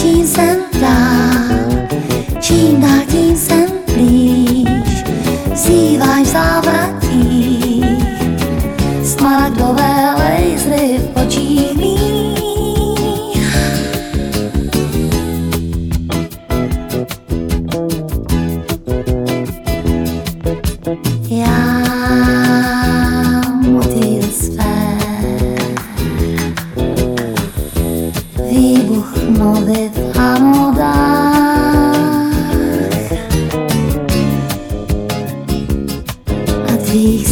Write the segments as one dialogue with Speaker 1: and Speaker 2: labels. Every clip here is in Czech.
Speaker 1: ी सन्तरा सन्ती सिवासा dibuj no dejamos dar. A ti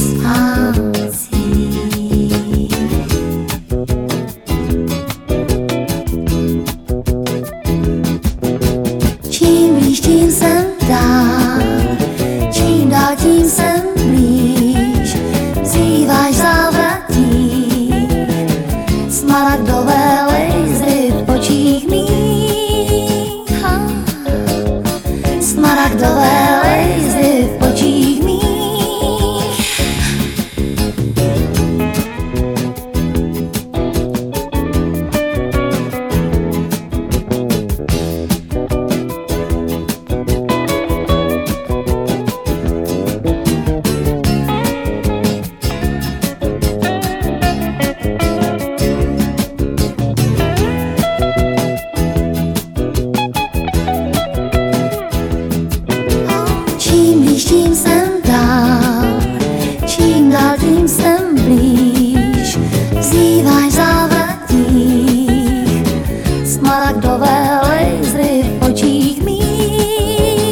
Speaker 1: smaragdové lejzry v očích mých.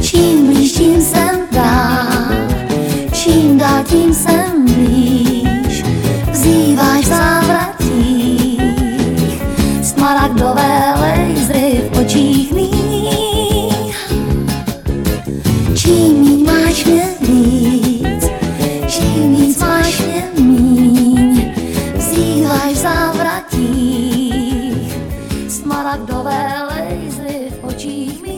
Speaker 1: Čím blíž, tím jsem dál, čím dál, tím jsem G.